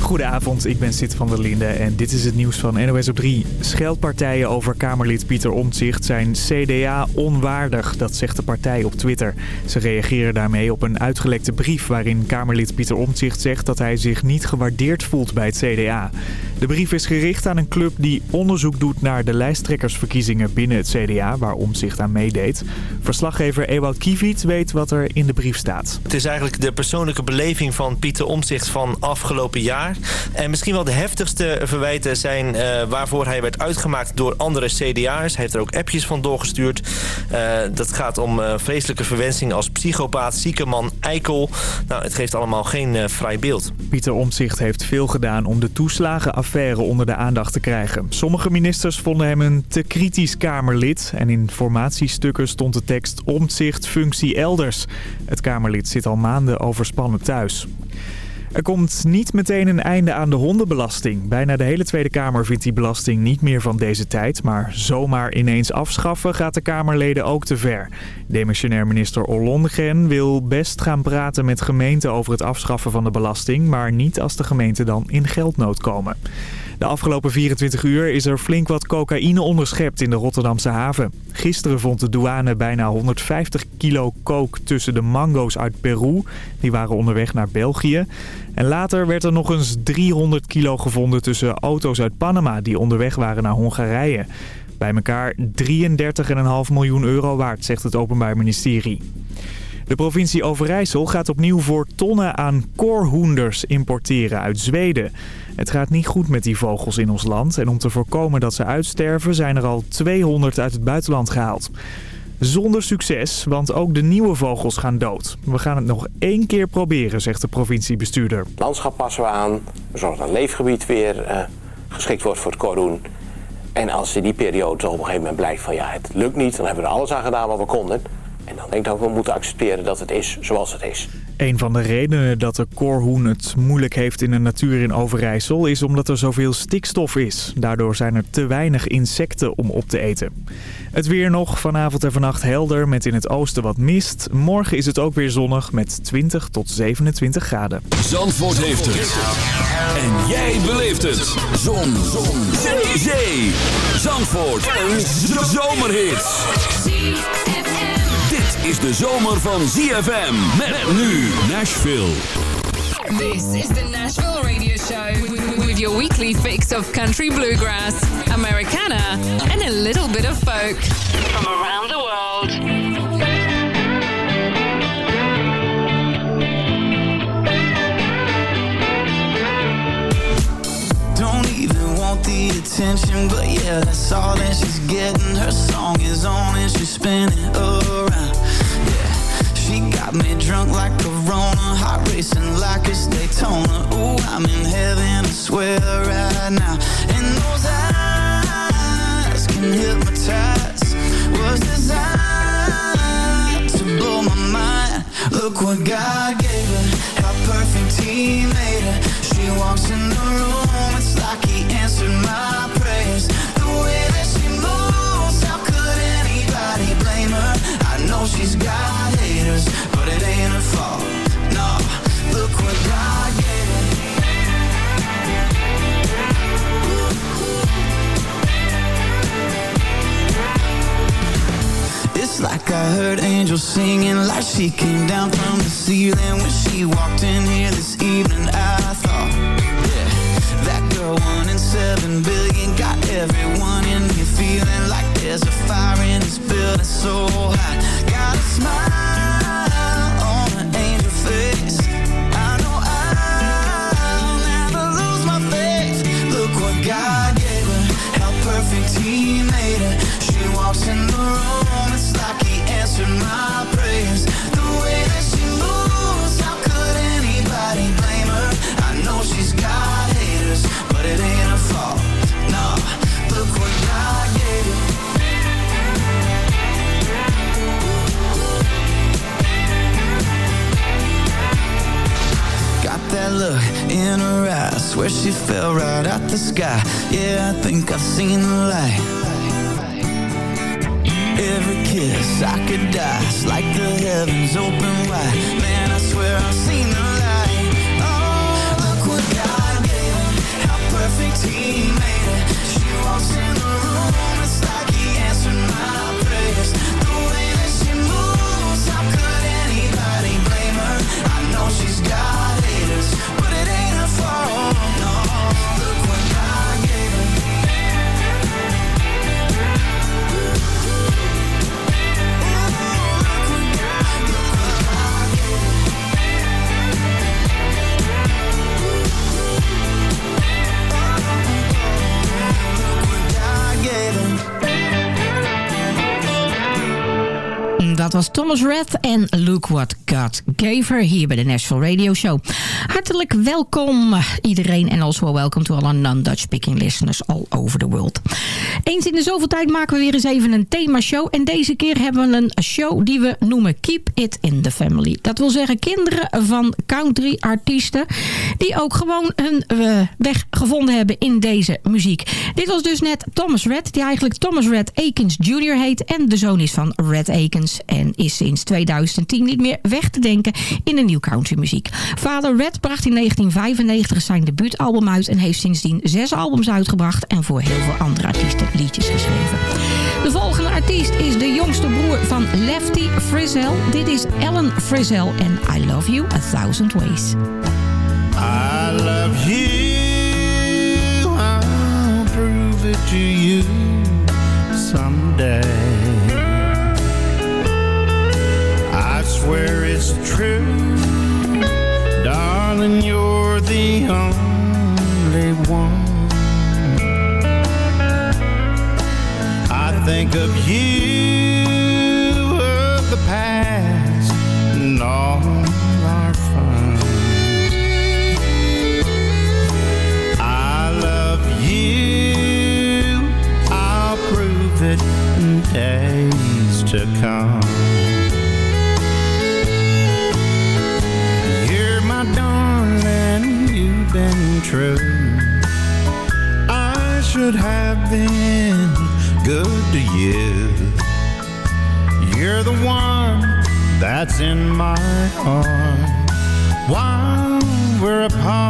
Goedenavond, ik ben Sid van der Linde en dit is het nieuws van NOS op 3. Scheldpartijen over Kamerlid Pieter Omtzigt zijn CDA onwaardig, dat zegt de partij op Twitter. Ze reageren daarmee op een uitgelekte brief waarin Kamerlid Pieter Omtzigt zegt dat hij zich niet gewaardeerd voelt bij het CDA. De brief is gericht aan een club die onderzoek doet naar de lijsttrekkersverkiezingen binnen het CDA, waar Omtzigt aan meedeed. Verslaggever Ewout Kiewiet weet wat er in de brief staat. Het is eigenlijk de persoonlijke beleving van Pieter Omtzigt van afgelopen jaar. En misschien wel de heftigste verwijten zijn uh, waarvoor hij werd uitgemaakt door andere CDA'ers. Hij heeft er ook appjes van doorgestuurd. Uh, dat gaat om uh, vreselijke verwensingen als psychopaat, zieke man, eikel. Nou, het geeft allemaal geen vrij beeld. Pieter Omtzigt heeft veel gedaan om de toeslagenaffaire onder de aandacht te krijgen. Sommige ministers vonden hem een te kritisch Kamerlid. En in formatiestukken stond de tekst Omtzigt functie elders. Het Kamerlid zit al maanden overspannen thuis. Er komt niet meteen een einde aan de hondenbelasting. Bijna de hele Tweede Kamer vindt die belasting niet meer van deze tijd. Maar zomaar ineens afschaffen gaat de Kamerleden ook te ver. Demissionair minister Ollongren wil best gaan praten met gemeenten over het afschaffen van de belasting. Maar niet als de gemeenten dan in geldnood komen. De afgelopen 24 uur is er flink wat cocaïne onderschept in de Rotterdamse haven. Gisteren vond de douane bijna 150 kilo coke tussen de mango's uit Peru. Die waren onderweg naar België. En later werd er nog eens 300 kilo gevonden tussen auto's uit Panama die onderweg waren naar Hongarije. Bij elkaar 33,5 miljoen euro waard, zegt het Openbaar Ministerie. De provincie Overijssel gaat opnieuw voor tonnen aan koorhoenders importeren uit Zweden. Het gaat niet goed met die vogels in ons land en om te voorkomen dat ze uitsterven zijn er al 200 uit het buitenland gehaald. Zonder succes, want ook de nieuwe vogels gaan dood. We gaan het nog één keer proberen, zegt de provinciebestuurder. Het landschap passen we aan, we zorgen dat het leefgebied weer uh, geschikt wordt voor het koorhoen. En als in die periode op een gegeven moment blijkt van ja, het lukt niet, dan hebben we er alles aan gedaan wat we konden. En dan denk ik dat we moeten accepteren dat het is zoals het is. Een van de redenen dat de koorhoen het moeilijk heeft in de natuur in Overijssel... is omdat er zoveel stikstof is. Daardoor zijn er te weinig insecten om op te eten. Het weer nog, vanavond en vannacht helder met in het oosten wat mist. Morgen is het ook weer zonnig met 20 tot 27 graden. Zandvoort heeft het. En jij beleeft het. Zon. Zon. Zee. Zee. Zandvoort. Een zomerhit is de zomer van ZFM. Met nu Nashville. This is the Nashville Radio Show. With your weekly fix of country bluegrass, Americana, and a little bit of folk. From around the world. Don't even want the attention, but yeah, that's all that she's getting. Her song is on and she's spinning around She got me drunk like Corona, Rona Heart racing like it's Daytona. Ooh, I'm in heaven, I swear right now. And those eyes can hypnotize? Was designed to blow my mind. Look what God gave her How perfect he made her She walks in the room It's like he answered my prayers. The way that she moves How could anybody blame her? I know she's got it ain't her fault. No, look what God gave It's like I heard angels singing like she came down from the ceiling when she walked in here this evening. I thought, yeah, that girl one in seven billion got everyone in here feeling like there's a fire in this building so hot. Got a smile Swear she moves, how could anybody blame her? I know she's got haters, but it ain't her fault. No, look what I gave. Got that look in her eyes where she fell right out the sky Yeah, I think I've seen the light kiss, I could die. like the heavens open wide. Man, I swear I've seen the light. Oh, look what God did. How perfect He made. Was Thomas Red en Look What God Gave Her hier bij de Nashville Radio Show. Hartelijk welkom iedereen en also welkom to alle non-Dutch speaking listeners all over the world. Eens in de zoveel tijd maken we weer eens even een themashow. En deze keer hebben we een show die we noemen Keep It In The Family. Dat wil zeggen kinderen van country artiesten die ook gewoon hun uh, weg gevonden hebben in deze muziek. Dit was dus net Thomas Red, die eigenlijk Thomas Red Akins Jr. heet en de zoon is van Red Akins en is sinds 2010 niet meer weg te denken in de nieuw countrymuziek. Vader Red bracht in 1995 zijn debuutalbum uit en heeft sindsdien zes albums uitgebracht en voor heel veel andere artiesten liedjes geschreven. De volgende artiest is de jongste broer van Lefty Frizzell. Dit is Ellen Frizzell en I Love You A Thousand Ways. I love you, I'll prove it to you someday. Swear it's true, darling, you're the only one. I think of you, of the past, and all our fun. I love you, I'll prove it in days to come. True. I should have been good to you. You're the one that's in my heart while we're apart.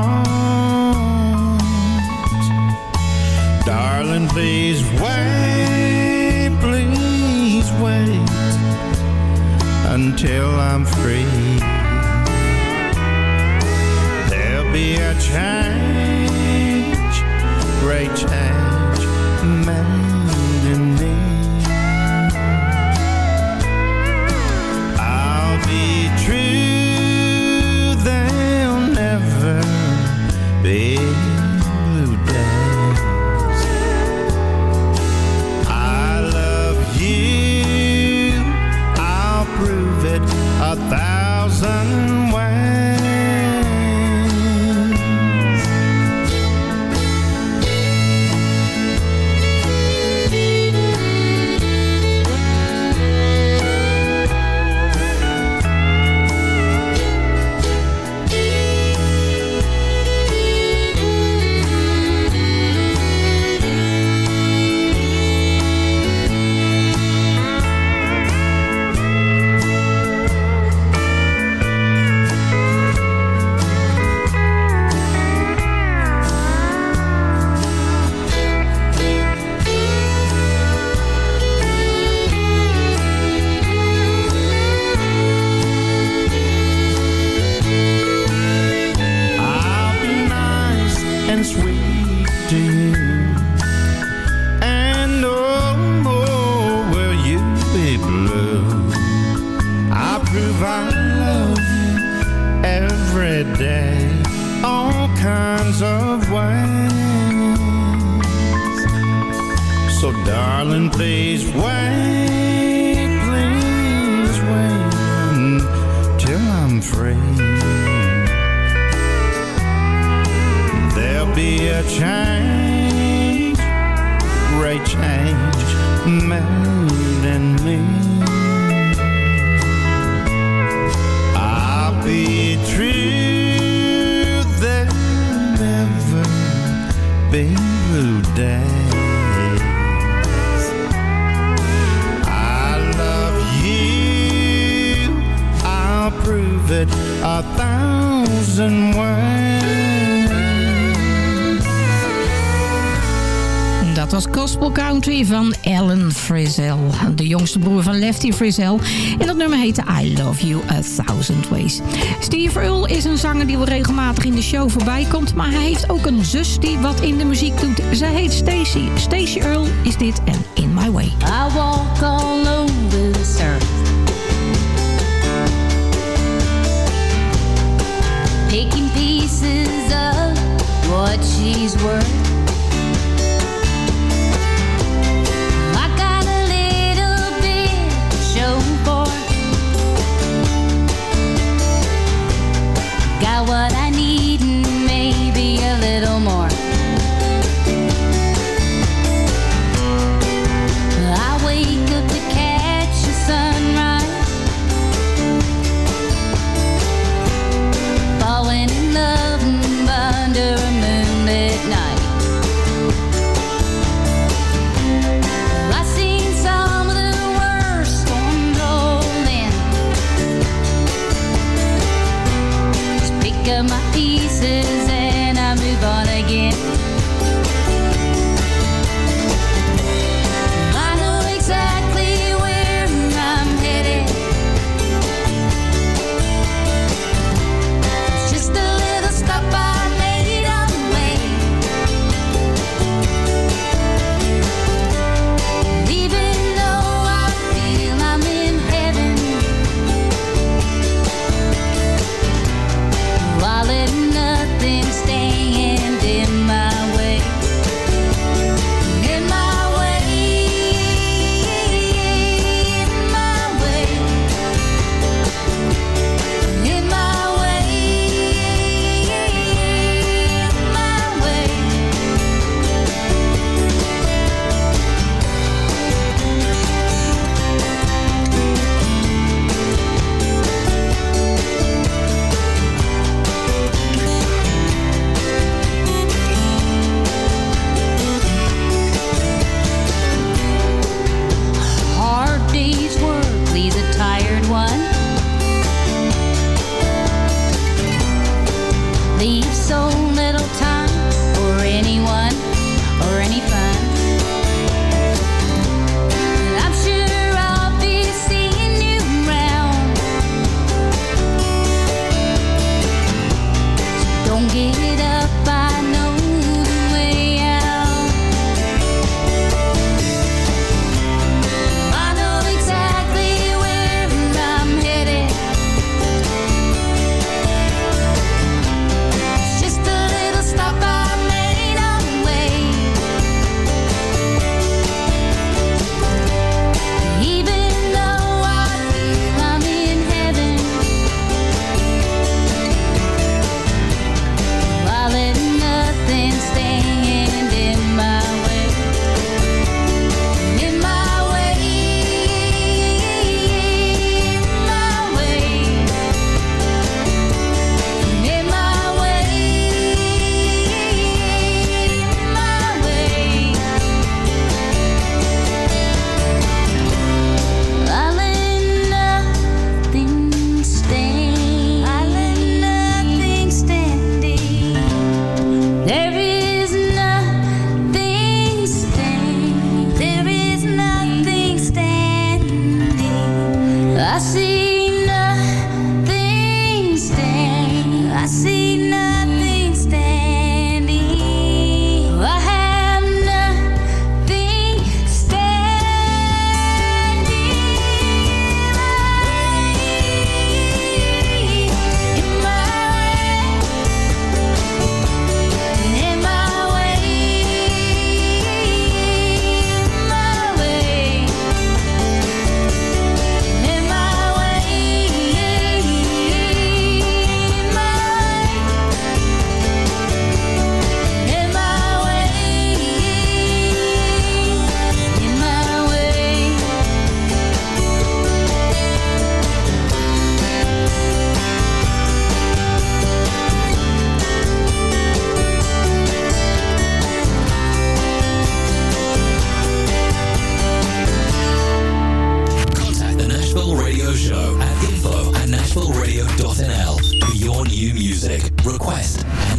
Shine. Frizzell. De jongste broer van Lefty Frizzell. En dat nummer heette I Love You A Thousand Ways. Steve Earle is een zanger die wel regelmatig in de show voorbij komt. Maar hij heeft ook een zus die wat in de muziek doet. Zij heet Stacy. Stacy Earle is dit en In My Way. I walk all over this earth Picking pieces of what she's worth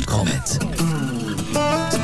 comment.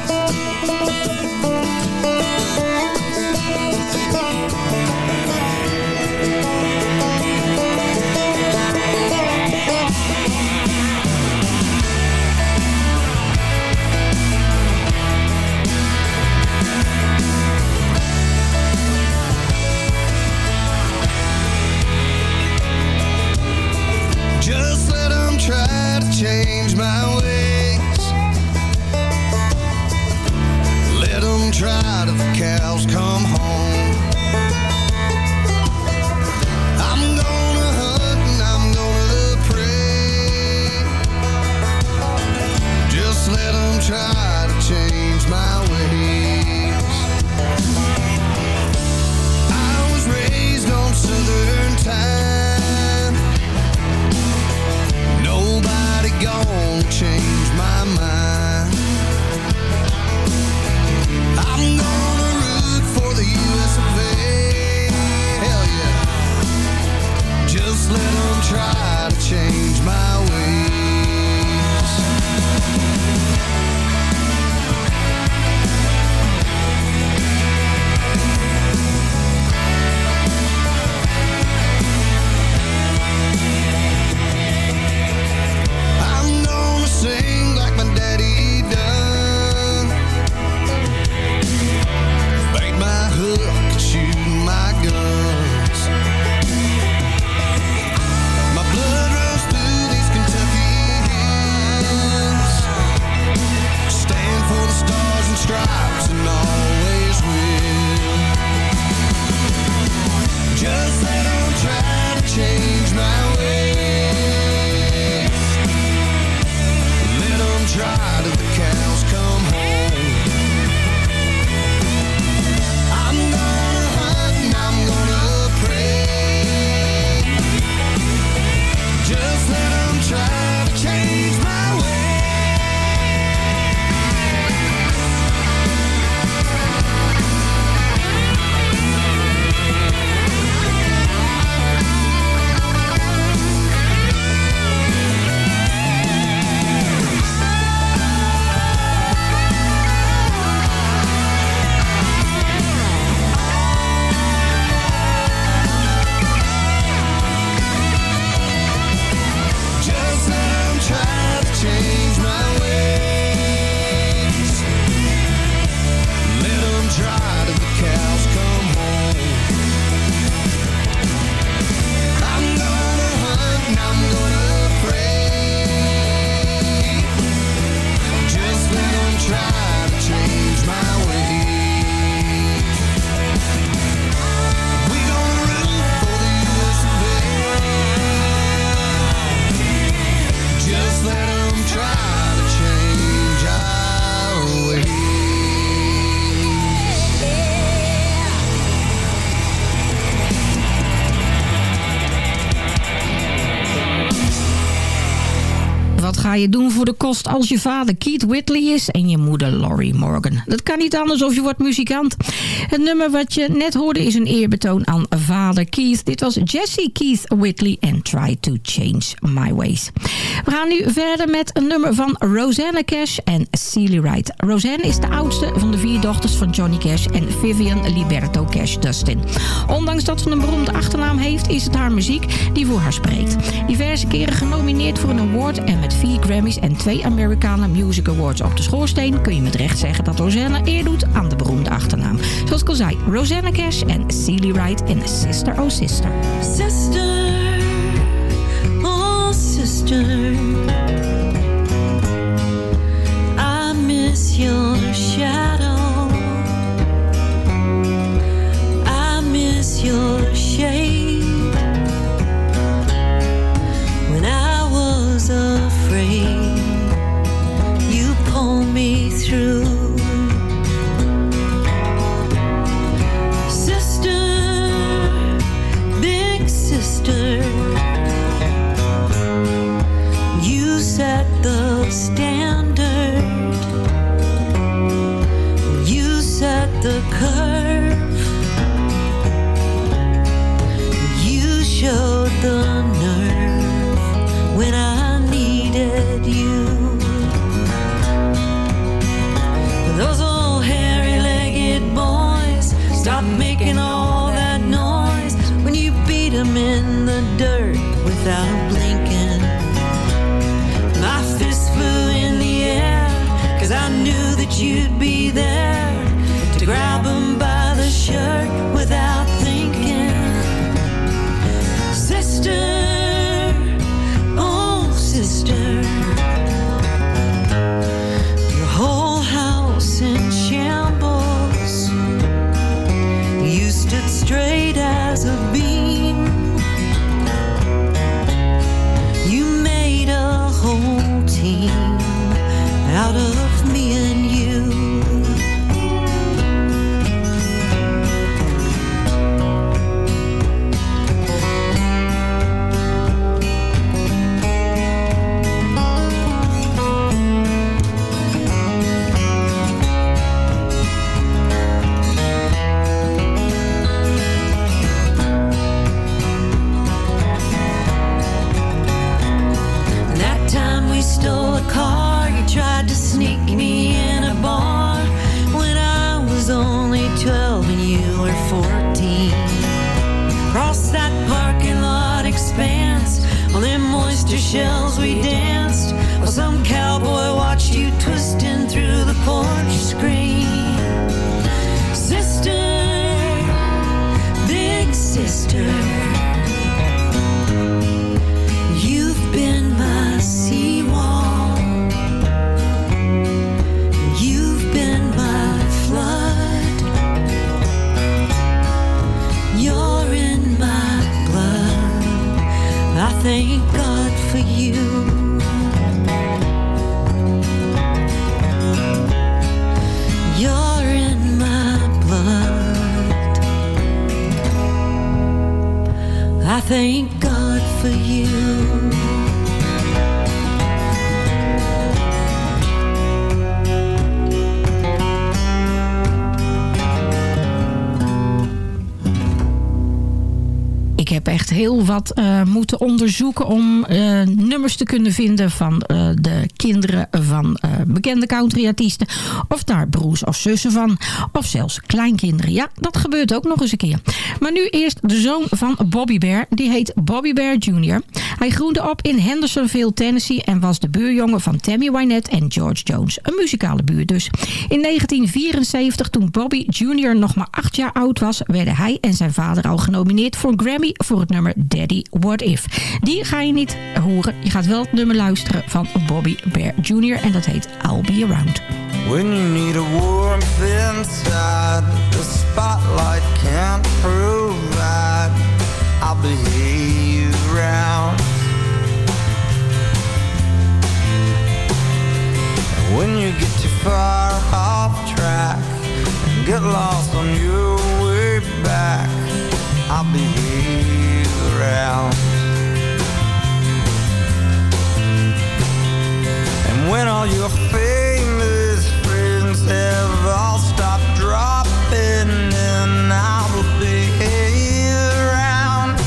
Kost als je vader Keith Whitley is en je moeder Laurie Morgan? Dat kan niet anders of je wordt muzikant. Het nummer wat je net hoorde is een eerbetoon aan vader Keith. Dit was Jesse Keith Whitley and Try to Change My Ways. We gaan nu verder met een nummer van Rosanna Cash en Celie Wright. Rosanna is de oudste van de vier dochters van Johnny Cash en Vivian Liberto Cash Dustin. Ondanks dat ze een beroemde achternaam heeft, is het haar muziek die voor haar spreekt. Diverse keren genomineerd voor een award en met vier Grammys en twee Americana Music Awards op de schoorsteen kun je met recht zeggen dat Rosanna eer doet aan de beroemde achternaam. Zoals ik al zei, Rosanna Cash en Celie Wright in Sister Oh Sister. Sister, oh sister, I miss your shadow. I miss your shade. Me making all that noise when you beat them in the dirt without blinking. My fist flew in the air cause I knew that you'd be there onderzoeken om eh, nummers te kunnen vinden van eh, de kinderen van eh, bekende countryartiesten. Of daar broers of zussen van. Of zelfs kleinkinderen. Ja, dat gebeurt ook nog eens een keer. Maar nu eerst de zoon van Bobby Bear. Die heet Bobby Bear Jr. Hij groeide op in Hendersonville, Tennessee. En was de buurjongen van Tammy Wynette en George Jones. Een muzikale buur dus. In 1974, toen Bobby Jr. nog maar acht jaar oud was... werden hij en zijn vader al genomineerd voor Grammy voor het nummer Daddy What If. Die ga je niet horen. Je gaat wel het nummer luisteren van Bobby Bear Jr. En dat heet I'll Be Around. When you need a warmth inside, the spotlight can't provide. I'll be around. When you get too far off track and get lost on your way back, I'll be around. When all your famous friends have all stopped dropping in, I will be around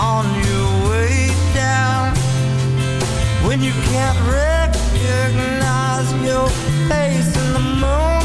on your way down. When you can't recognize your face in the morning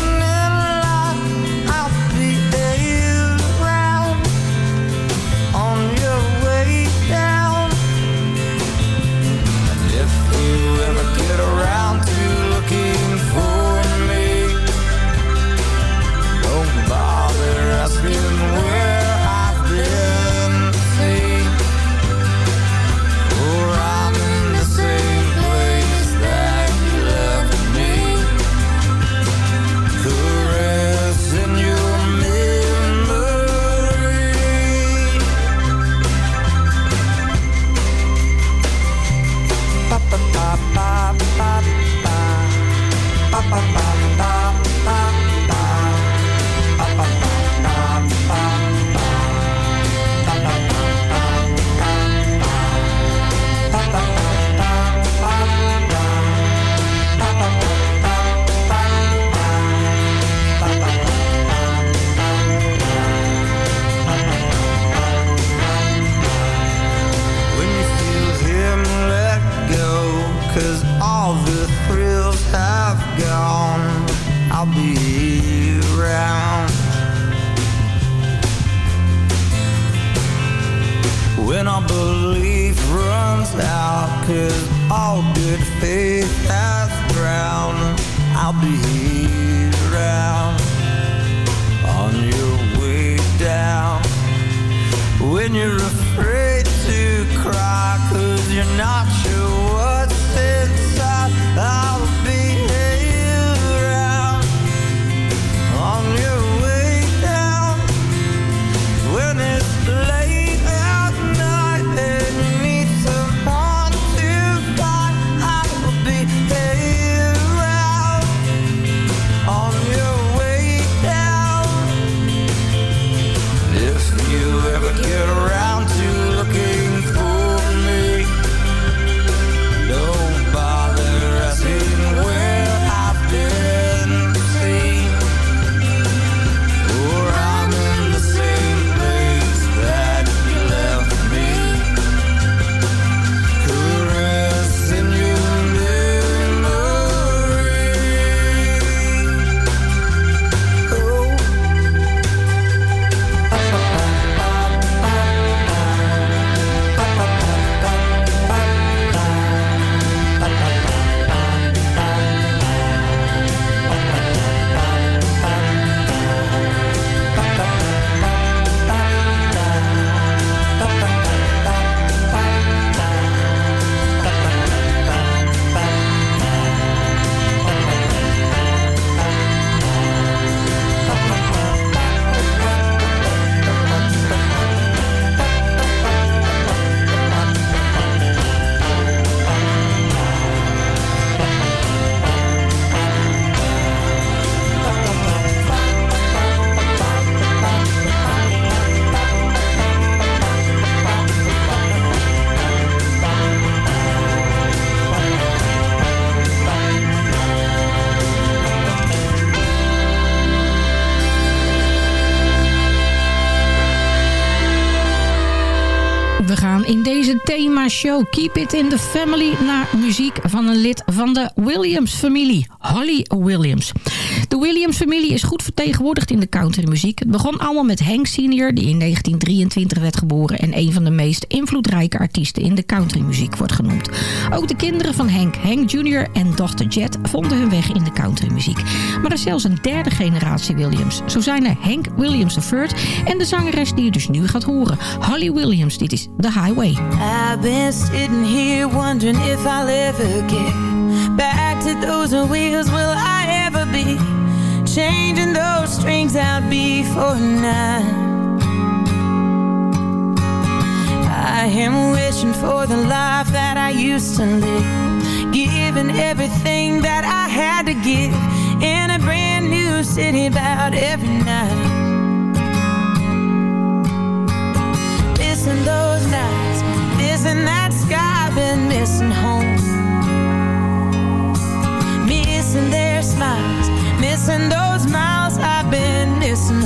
thema-show Keep It in the Family... naar muziek van een lid van de Williams-familie, Holly Williams. De Williams-familie is goed vertegenwoordigd in de countrymuziek. Het begon allemaal met Hank Sr., die in 1923 werd geboren... en een van de meest invloedrijke artiesten in de countrymuziek wordt genoemd. Ook de kinderen van Hank, Hank Jr. en dochter Jet... vonden hun weg in de countrymuziek. Maar er is zelfs een derde generatie Williams. Zo zijn er Hank Williams III en de zangeres die je dus nu gaat horen. Holly Williams, dit is The Highway. I've been sitting here wondering if I'll ever get back to those wheels. Will I changing those strings out before night. I am wishing for the life that I used to live, giving everything that I had to give in a brand new city about every night. Missing those nights, missing that sky, been missing home, missing their smiles missing those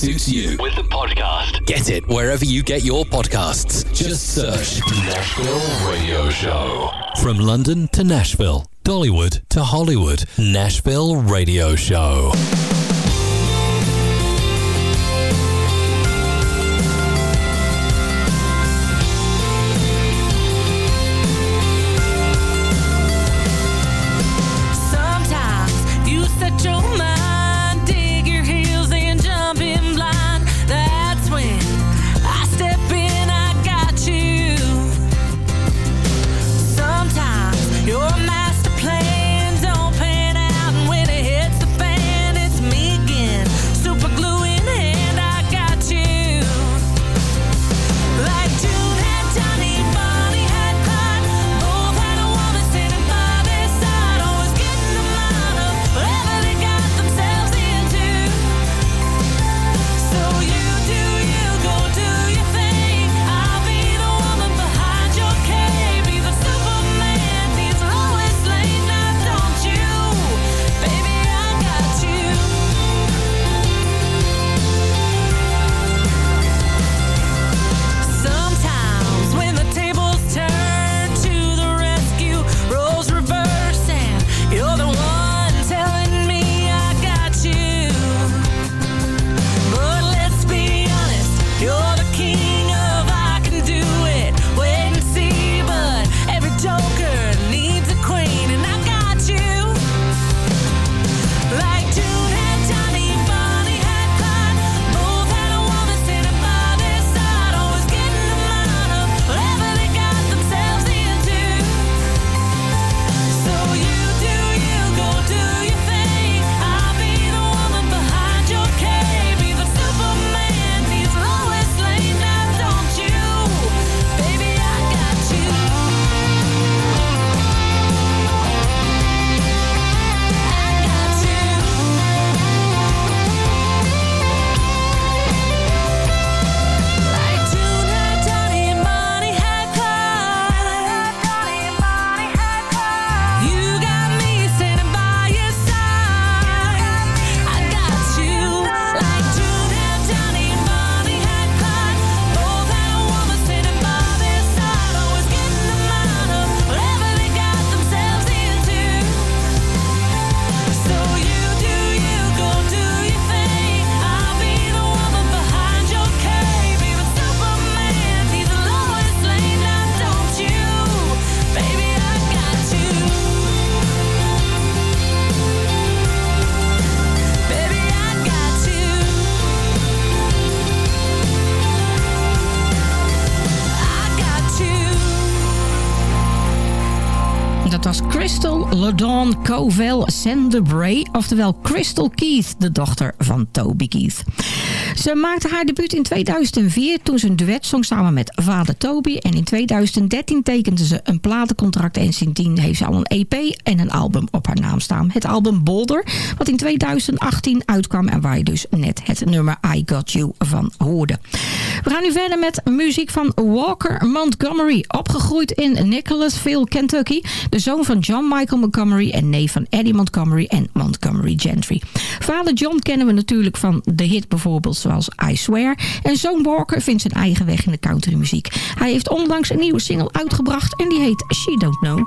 suits you with the podcast. Get it wherever you get your podcasts. Just search Nashville Radio Show. From London to Nashville, Dollywood to Hollywood, Nashville Radio Show. LaDawn Covell Sandebray, oftewel Crystal Keith, de dochter van Toby Keith. Ze maakte haar debuut in 2004 toen ze een duet zong samen met vader Toby. En in 2013 tekende ze een platencontract en sindsdien heeft ze al een EP en een album op haar naam staan. Het album Boulder, wat in 2018 uitkwam en waar je dus net het nummer I Got You van hoorde. We gaan nu verder met muziek van Walker Montgomery, opgegroeid in Nicholasville, Kentucky. De zoon van John Michael Montgomery en neef van Eddie Montgomery en Montgomery Gentry. Vader John kennen we natuurlijk van de hit bijvoorbeeld zoals I Swear. En zoon Walker vindt zijn eigen weg in de countrymuziek. Hij heeft onlangs een nieuwe single uitgebracht en die heet She Don't Know.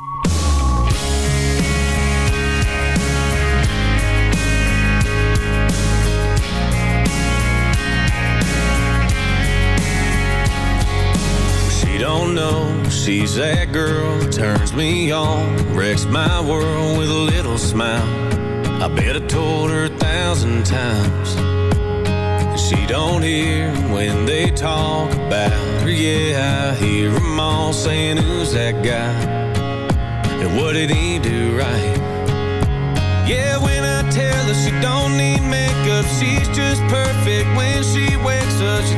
She don't know she's that girl turns me on, wrecks my world with a little smile. I bet I told her a thousand times. She don't hear when they talk about her. Yeah, I hear them all saying, Who's that guy? And what did he do right? Yeah, when I tell her she don't need makeup, she's just perfect. When she wakes up, she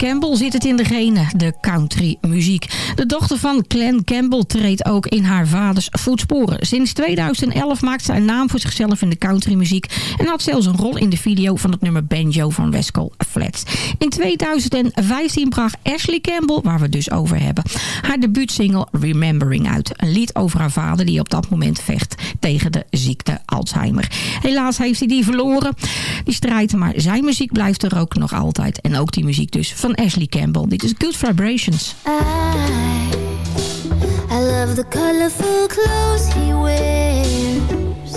Campbell zit het in de genen, de country muziek. De dochter van Clan Campbell treedt ook in haar vaders voetsporen. Sinds 2011 maakt ze een naam voor zichzelf in de country muziek... en had zelfs een rol in de video van het nummer Banjo van Rascal Flats. In 2015 bracht Ashley Campbell, waar we dus over hebben... haar debuutsingle Remembering uit. Een lied over haar vader die op dat moment vecht tegen de ziekte Alzheimer. Helaas heeft hij die verloren, die strijd, maar zijn muziek blijft er ook nog altijd. En ook die muziek dus van Ashley Campbell. Dit is Good Vibrations. love the colorful clothes he wears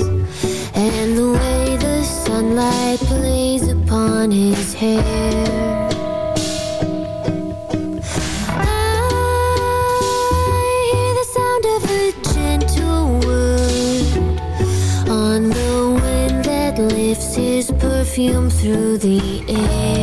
And the way the sunlight plays upon his hair. Perfume through the air.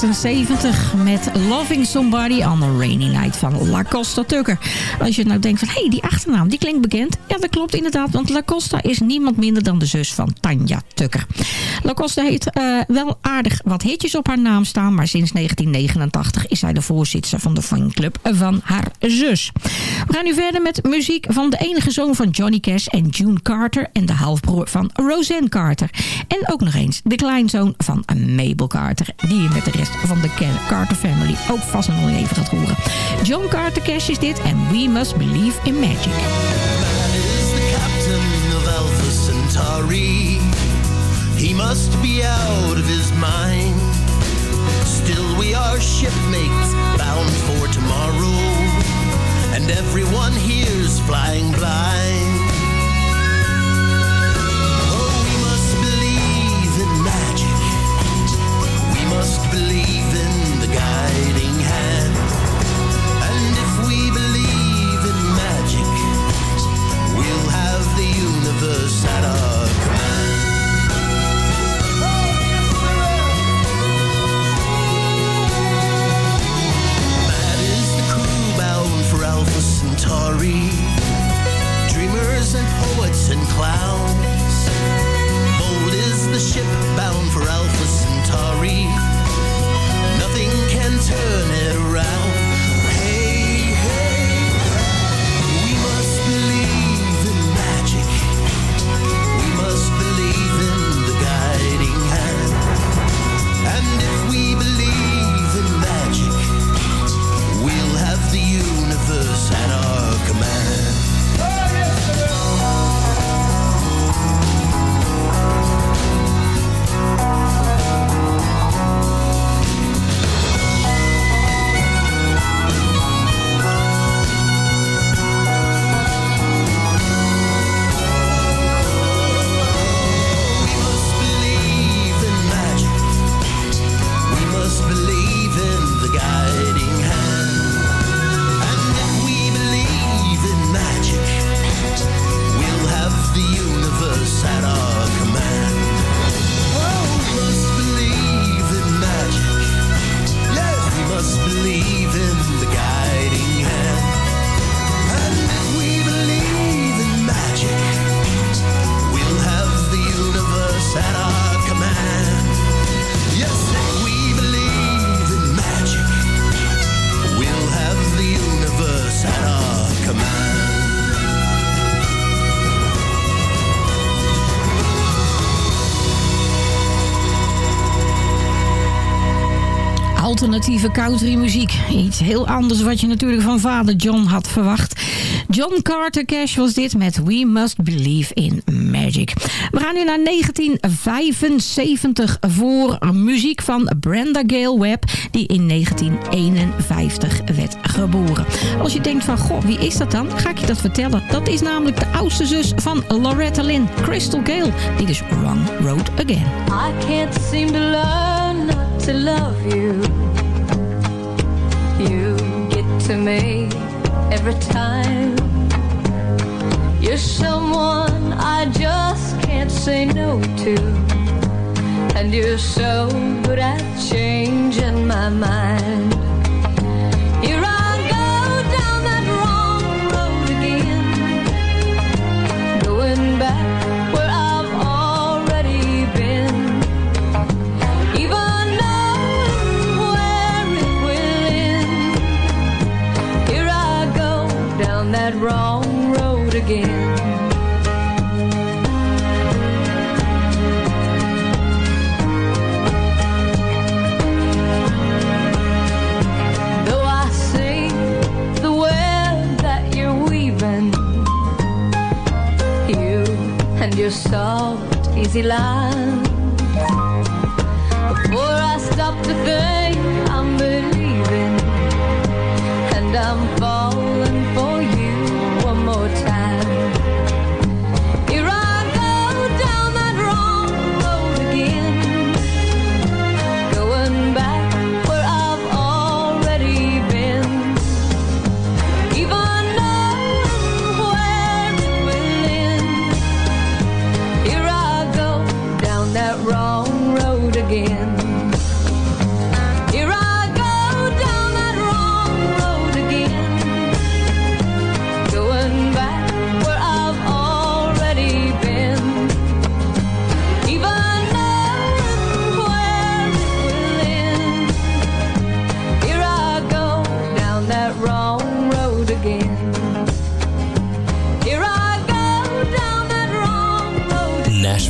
1976 met Loving Somebody on a Rainy Night van La Costa Tucker. Als je nou denkt van, hé, hey, die achternaam, die klinkt bekend. Ja, dat klopt inderdaad, want La Costa is niemand minder dan de zus van Tanja Tucker. La Costa heeft uh, wel aardig wat hitjes op haar naam staan, maar sinds 1989 is zij de voorzitter van de fanclub van haar zus. We gaan nu verder met muziek van de enige zoon van Johnny Cash en June Carter en de halfbroer van Roseanne Carter. En ook nog eens de kleinzoon van Mabel Carter, die je met de rest van de Carter family ook vast nog even gaat horen. John Carter Cash is dit en We Must Believe in Magic. He must be out of his mind. Still, we are shipmates bound for tomorrow, and everyone here's flying blind. Centauri. Dreamers and poets and clowns. Bold is the ship bound for Alpha Centauri. Nothing can turn it around. Alternatieve countrymuziek. Iets heel anders wat je natuurlijk van vader John had verwacht. John Carter Cash was dit met We Must Believe in Magic. We gaan nu naar 1975 voor muziek van Brenda Gale Webb... die in 1951 werd geboren. Als je denkt van, goh, wie is dat dan? Ga ik je dat vertellen. Dat is namelijk de oudste zus van Loretta Lynn, Crystal Gale. Dit is Wrong Road Again. I can't seem to learn not to love you. You get to me every time. You're someone I just can't say no to. And you're so good at changing my mind. Again. Though I see the web that you're weaving, you and your soft, easy lines. Before I stop to think, I'm believing, and I'm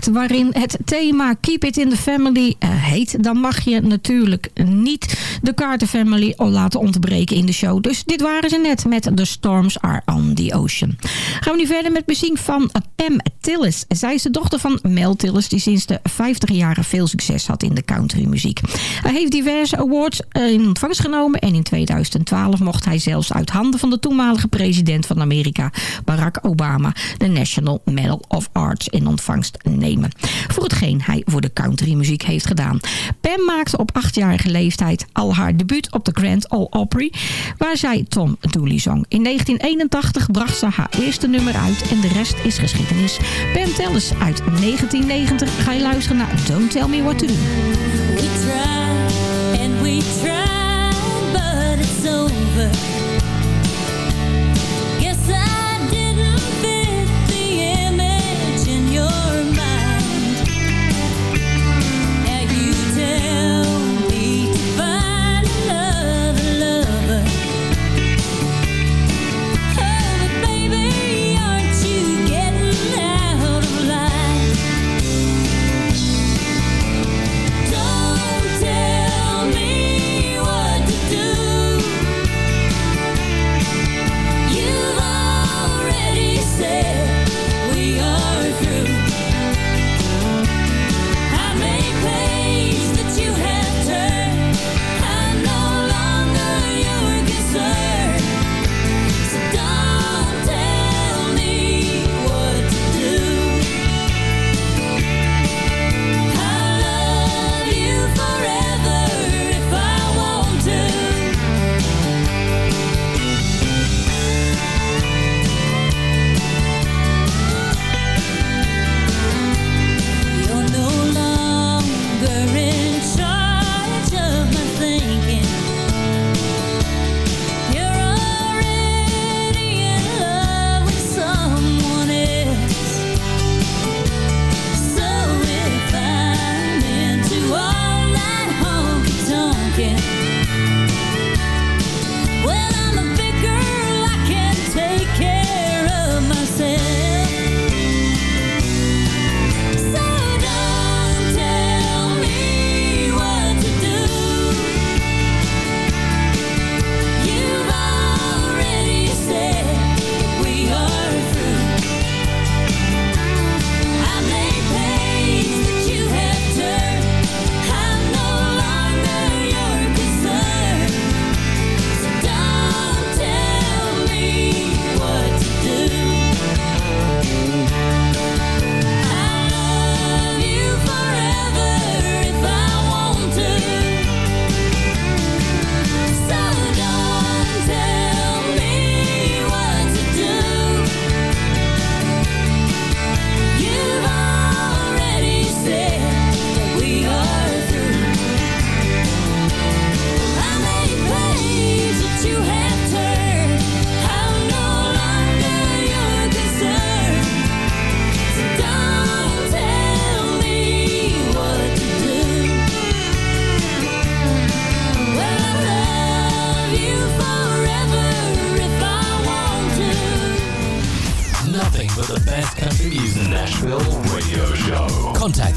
Waarin het thema Keep It in the Family eh, heet... dan mag je natuurlijk niet de Carter Family laten ontbreken in de show. Dus dit waren ze net met The Storms Are on the Ocean. Gaan we nu verder met muziek van Pam Tillis. Zij is de dochter van Mel Tillis... die sinds de 50 jaren veel succes had in de countrymuziek. Hij heeft diverse awards eh, in ontvangst genomen... en in 2012 mocht hij zelfs uit handen van de toenmalige president van Amerika... Barack Obama de National Medal of Arts in ontvangst nemen. Voor hetgeen hij voor de countrymuziek heeft gedaan. Pam maakte op achtjarige leeftijd al haar debuut op de Grand Ole Opry... waar zij Tom Dooley zong. In 1981 bracht ze haar eerste nummer uit en de rest is geschiedenis. Pam Tellis uit 1990 ga je luisteren naar Don't Tell Me What To Do. We try and we try,